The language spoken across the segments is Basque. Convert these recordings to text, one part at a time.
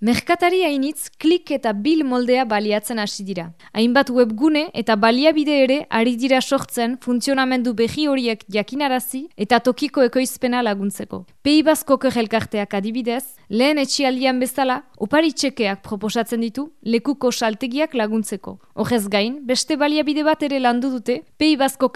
Merkatari hainitz klik eta bil moldea baliatzen hasi dira. Hainbat webgune eta baliabide ere ari dira sortzen funtzionamendu behi horiek jakinarazi eta tokiko ekoizpena laguntzeko. Pei bazko elkarteak adibidez, lehen etxialdian bezala, opari txekeak proposatzen ditu lekuko saltegiak laguntzeko. Horrez gain, beste baliabide bat ere landu dute, pei bazko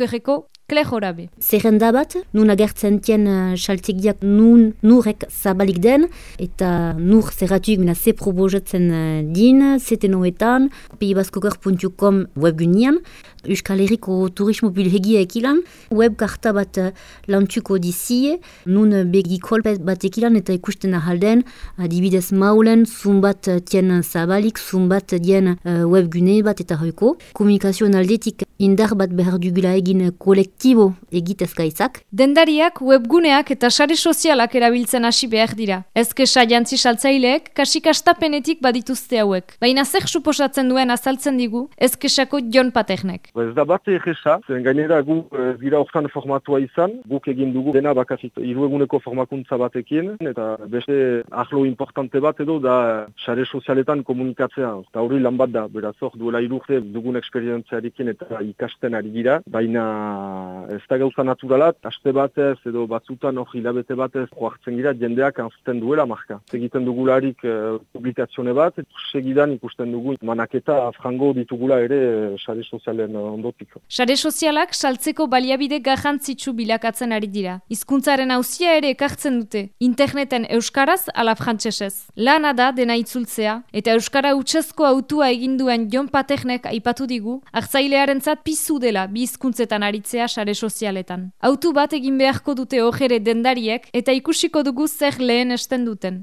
kejeko klejorabe. Zerrenda bat, nun agertzen tien uh, saltegiak nun nurek zabalik den, eta nur zerratuik mina ze probozetzen uh, din, zetenoetan, peibaskoker.com webgunian, Euskal Herriko turismo bilhegia ekilan, web karta bat uh, lantzuko dizie, nun begi kolpet bat ekilan eta ikusten ahalden, adibidez maulen, zumbat tien zabalik, zumbat dien uh, webgune bat eta hoiko. Komunikazioan aldetik indar bat behar dugula egin kolektibo egitezka izak. Dendariak, webguneak eta sare sozialak erabiltzen hasi behar dira. Ezke jantzi saltzaileek, kasik astapenetik badituzte hauek. Baina zer suposatzen duen azaltzen digu, ezkesako jon paternek. Ba, ez da bat egesa, zen gainera gu ez dira orkan formatua izan, guk egin dugu dena bakazit irueguneko formakuntza batekin, eta beste ahlo importante bat edo da sare sozialetan komunikatzea. Eta hori lan bat da, beraz hor duela irurte dugun eksperientziarekin eta ikasten ari gira, baina ez da gauza naturalat, aste batez edo batzutan hori hilabete batez joartzen gira jendeak anzten duela marka. Egiten dugularik e, publikazione bat, segidan ikusten dugu manaketa frango ditugula ere eh, sare sozialen ondotiko. Sare sozialak saltzeko baliabide garrantzitsu bilakatzen ari dira. Hizkuntzaren hauzia ere ekartzen dute, interneten euskaraz ala frantsesez. Lana da dena itzultzea, eta euskara utzezko autua eginduen Jon Paternek aipatu digu, hartzailearen pizu dela bizkuntzetan aritzea sare sozialetan. Autu bat egin beharko dute ojere dendariek eta ikusiko dugu zer lehen esten duten.